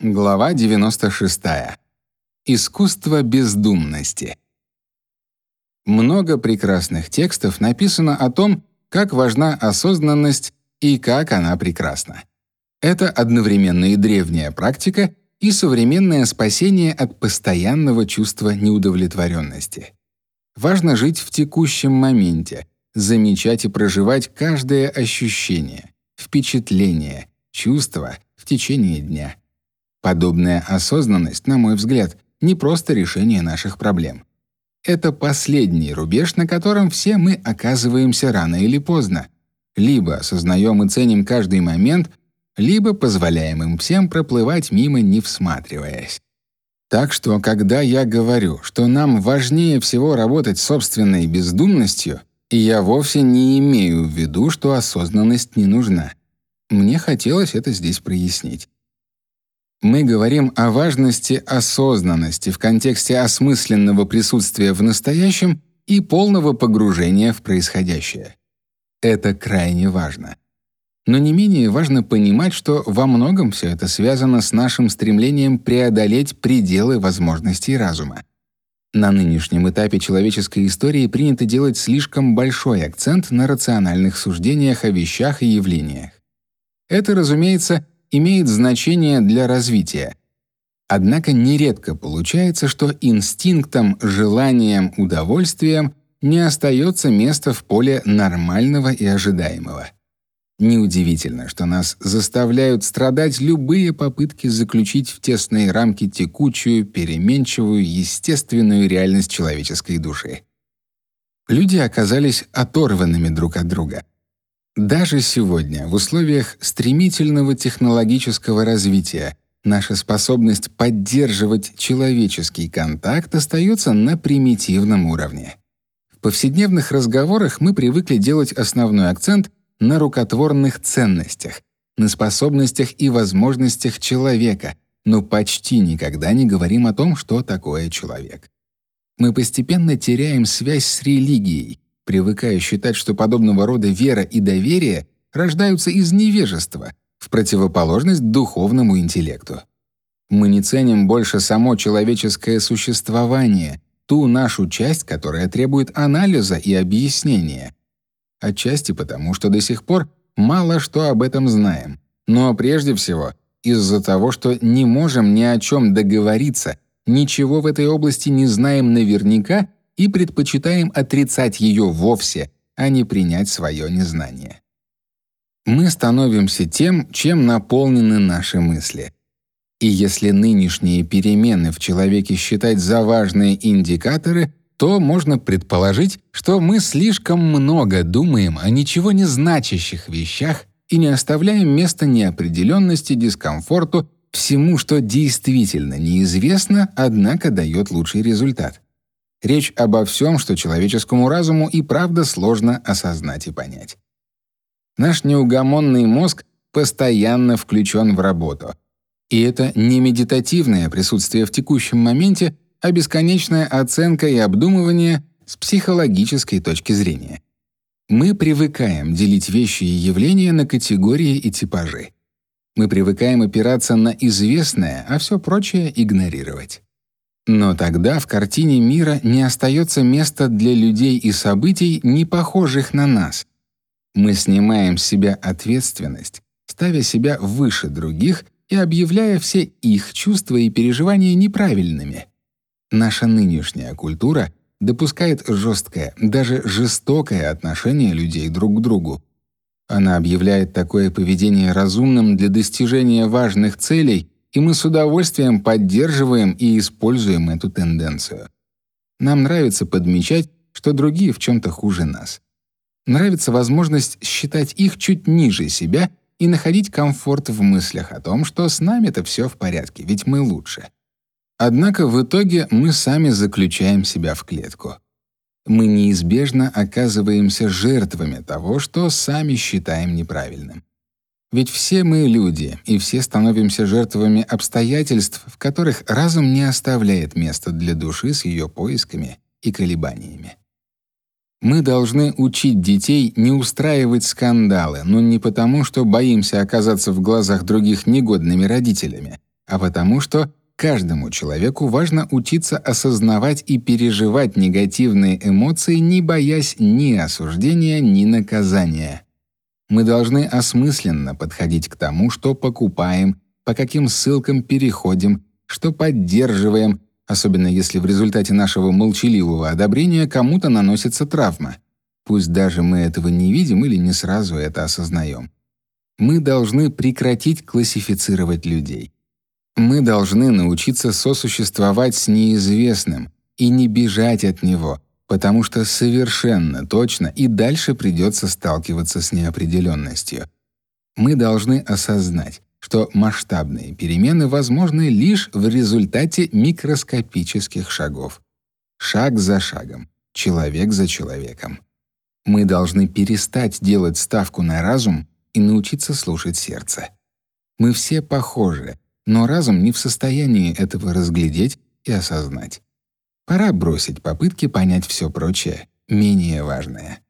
Глава 96. Искусство бездумности. Много прекрасных текстов написано о том, как важна осознанность и как она прекрасна. Это одновременно и древняя практика, и современное спасение от постоянного чувства неудовлетворенности. Важно жить в текущем моменте, замечать и проживать каждое ощущение, впечатление, чувство в течение дня. Подобная осознанность, на мой взгляд, не просто решение наших проблем. Это последний рубеж, на котором все мы оказываемся рано или поздно. Либо осознаем и ценим каждый момент, либо позволяем им всем проплывать мимо, не всматриваясь. Так что, когда я говорю, что нам важнее всего работать собственной бездумностью, я вовсе не имею в виду, что осознанность не нужна. Мне хотелось это здесь прояснить. Мы говорим о важности осознанности в контексте осмысленного присутствия в настоящем и полного погружения в происходящее. Это крайне важно. Но не менее важно понимать, что во многом все это связано с нашим стремлением преодолеть пределы возможностей разума. На нынешнем этапе человеческой истории принято делать слишком большой акцент на рациональных суждениях о вещах и явлениях. Это, разумеется, имеет значение для развития. Однако нередко получается, что инстинктом, желанием, удовольствием не остается места в поле нормального и ожидаемого. Неудивительно, что нас заставляют страдать любые попытки заключить в тесные рамки текучую, переменчивую, естественную реальность человеческой души. Люди оказались оторванными друг от друга — даже сегодня, в условиях стремительного технологического развития, наша способность поддерживать человеческий контакт остается на примитивном уровне. В повседневных разговорах мы привыкли делать основной акцент на рукотворных ценностях, на способностях и возможностях человека, но почти никогда не говорим о том, что такое человек. Мы постепенно теряем связь с религией, привыкая считать, что подобного рода вера и доверие рождаются из невежества, в противоположность духовному интеллекту. Мы не ценим больше само человеческое существование, ту нашу часть, которая требует анализа и объяснения. Отчасти потому, что до сих пор мало что об этом знаем, но прежде всего из-за того, что не можем ни о чем договориться, ничего в этой области не знаем наверняка и предпочитаем отрицать ее вовсе, а не принять свое незнание. Мы становимся тем, чем наполнены наши мысли. И если нынешние перемены в человеке считать за важные индикаторы, то можно предположить, что мы слишком много думаем о ничего не значащих вещах и не оставляем места неопределенности, дискомфорту, всему, что действительно неизвестно, однако дает лучший результат. Речь обо всем, что человеческому разуму и правда сложно осознать и понять. Наш неугомонный мозг постоянно включен в работу. И это не медитативное присутствие в текущем моменте, а бесконечная оценка и обдумывание с психологической точки зрения. Мы привыкаем делить вещи и явления на категории и типажи. Мы привыкаем опираться на известное, а все прочее игнорировать. Но тогда в картине мира не остается места для людей и событий, не похожих на нас. Мы снимаем с себя ответственность, ставя себя выше других и объявляя все их чувства и переживания неправильными. Наша нынешняя культура допускает жесткое, даже жестокое отношение людей друг к другу. Она объявляет такое поведение разумным для достижения важных целей и мы с удовольствием поддерживаем и используем эту тенденцию. Нам нравится подмечать, что другие в чем то хуже нас. Нравится возможность считать их чуть ниже себя и находить комфорт в мыслях о том, что с нами-то все в порядке, ведь мы лучше. Однако в итоге мы сами заключаем себя в клетку. Мы неизбежно оказываемся жертвами того, что сами считаем неправильным. Ведь все мы люди, и все становимся жертвами обстоятельств, в которых разум не оставляет места для души с ее поисками и колебаниями. Мы должны учить детей не устраивать скандалы, но не потому, что боимся оказаться в глазах других негодными родителями, а потому что каждому человеку важно учиться осознавать и переживать негативные эмоции, не боясь ни осуждения, ни наказания. Мы должны осмысленно подходить к тому, что покупаем, по каким ссылкам переходим, что поддерживаем, особенно если в результате нашего молчаливого одобрения кому-то наносится травма. Пусть даже мы этого не видим или не сразу это осознаем. Мы должны прекратить классифицировать людей. Мы должны научиться сосуществовать с неизвестным и не бежать от него, потому что совершенно точно и дальше придется сталкиваться с неопределенностью. Мы должны осознать, что масштабные перемены возможны лишь в результате микроскопических шагов. Шаг за шагом, человек за человеком. Мы должны перестать делать ставку на разум и научиться слушать сердце. Мы все похожи, но разум не в состоянии этого разглядеть и осознать. Пора бросить попытки понять все прочее, менее важное.